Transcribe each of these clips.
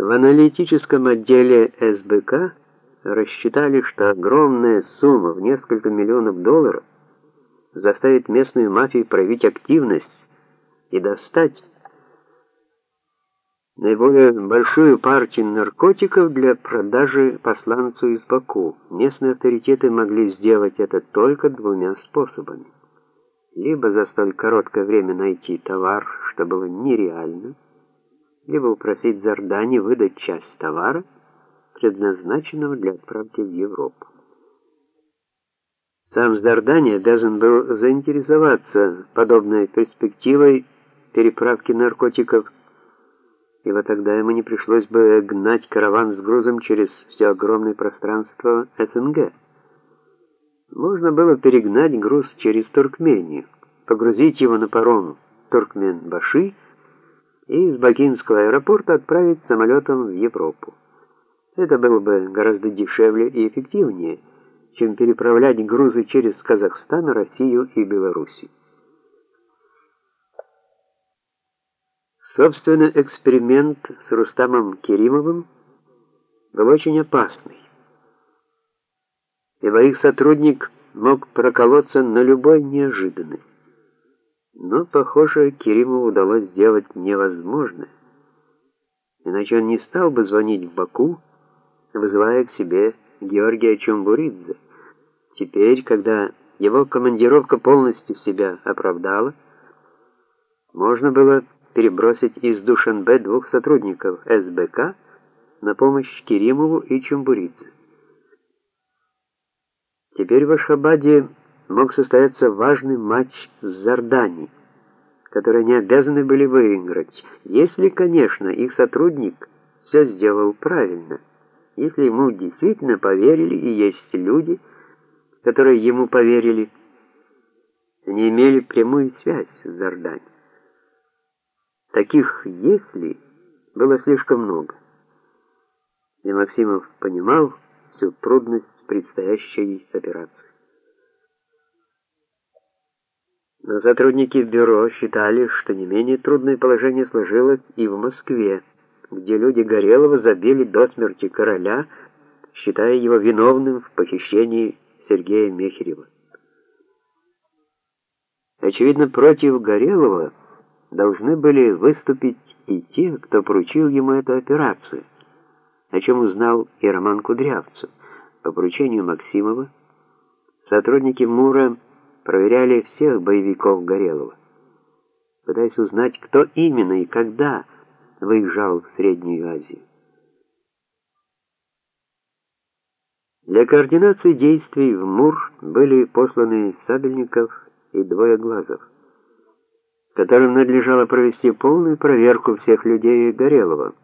В аналитическом отделе СБК рассчитали, что огромная сумма в несколько миллионов долларов заставит местную мафию проявить активность и достать наиболее большую партию наркотиков для продажи посланцу из Баку. Местные авторитеты могли сделать это только двумя способами. Либо за столь короткое время найти товар, что было нереально, либо упросить Зардани выдать часть товара, предназначенного для отправки в Европу. Сам Зардани обязан был заинтересоваться подобной перспективой переправки наркотиков и вот тогда ему не пришлось бы гнать караван с грузом через все огромное пространство СНГ. Можно было перегнать груз через Туркмению, погрузить его на паром Туркмен-Баши и из Бакинского аэропорта отправить самолетом в Европу. Это было бы гораздо дешевле и эффективнее, чем переправлять грузы через Казахстан, Россию и Белоруссию. Собственно, эксперимент с Рустамом Керимовым был очень опасный, ибо их сотрудник мог проколоться на любой неожиданность. Но, похоже, Керимову удалось сделать невозможное, иначе он не стал бы звонить в Баку, вызывая к себе Георгия Чумбуридзе. Теперь, когда его командировка полностью себя оправдала, можно было перебросить из Душанбе двух сотрудников СБК на помощь Керимову и Чумбуридзе. Теперь в Ашхабаде мог состояться важный матч с Зардани, который они обязаны были выиграть, если, конечно, их сотрудник все сделал правильно, если ему действительно поверили и есть люди, которые ему поверили, они имели прямую связь с Зардани. Таких «если» было слишком много. И Максимов понимал всю трудность предстоящей операции. Но сотрудники бюро считали, что не менее трудное положение сложилось и в Москве, где люди Горелого забили до смерти короля, считая его виновным в похищении Сергея Мехерева. Очевидно, против Горелого должны были выступить и те, кто поручил ему эту операцию, о чем узнал и Роман Кудрявцев. По поручению Максимова сотрудники МУРа проверяли всех боевиков Горелого, пытаясь узнать, кто именно и когда выезжал в Среднюю Азию. Для координации действий в МУР были посланы Сабельников и Двое Глазов которым надлежало провести полную проверку всех людей Горелого.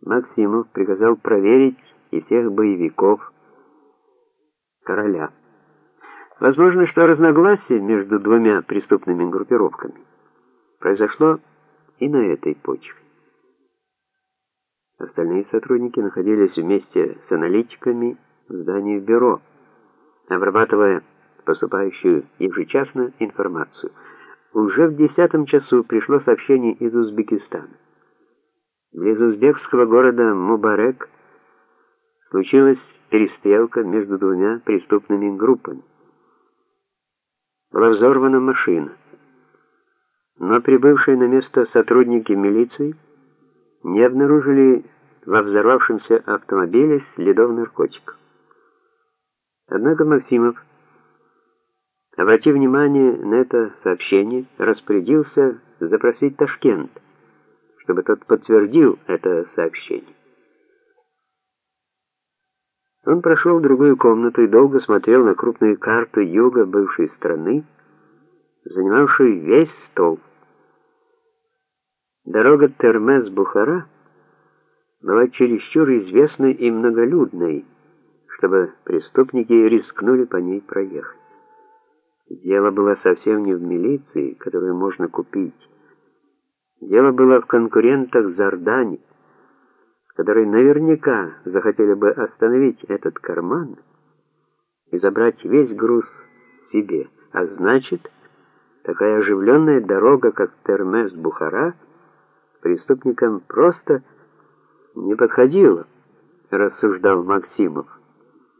Максимов приказал проверить и всех боевиков короля. Возможно, что разногласие между двумя преступными группировками произошло и на этой почве. Остальные сотрудники находились вместе с аналитиками в здании бюро, обрабатывая поступающую ежечасно информацию – уже в десятом часу пришло сообщение из Узбекистана. Близ узбекского города Мубарек случилась перестрелка между двумя преступными группами. Была взорвана машина. Но прибывшие на место сотрудники милиции не обнаружили во взорвавшемся автомобиле следов наркотиков. Однако Максимов Обратив внимание на это сообщение, распорядился запросить Ташкент, чтобы тот подтвердил это сообщение. Он прошел в другую комнату и долго смотрел на крупную карту юга бывшей страны, занимавшую весь стол. Дорога Термес-Бухара была чересчур известной и многолюдной, чтобы преступники рискнули по ней проехать. Дело было совсем не в милиции, которую можно купить. Дело было в конкурентах Зардани, которые наверняка захотели бы остановить этот карман и забрать весь груз себе. А значит, такая оживленная дорога, как Термес-Бухара, преступникам просто не подходило, рассуждал Максимов.